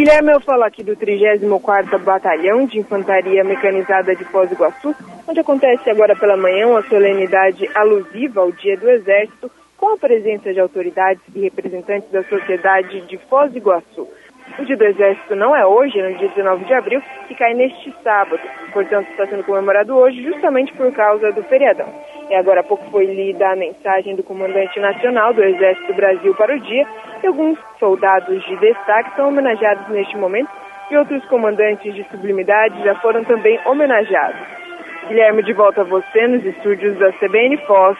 Guilherme, eu falo aqui do 34º Batalhão de Infantaria Mecanizada de Foz do Iguaçu, onde acontece agora pela manhã uma solenidade alusiva ao Dia do Exército, com a presença de autoridades e representantes da sociedade de Foz do Iguaçu. O Dia do Exército não é hoje, é no dia 19 de abril, que cai neste sábado. Portanto, está sendo comemorado hoje justamente por causa do feriadão. E agora há pouco foi lida a mensagem do comandante nacional do Exército Brasil para o dia e alguns soldados de destaque são homenageados neste momento e outros comandantes de sublimidade já foram também homenageados. Guilherme, de volta a você nos estúdios da CBN Foz.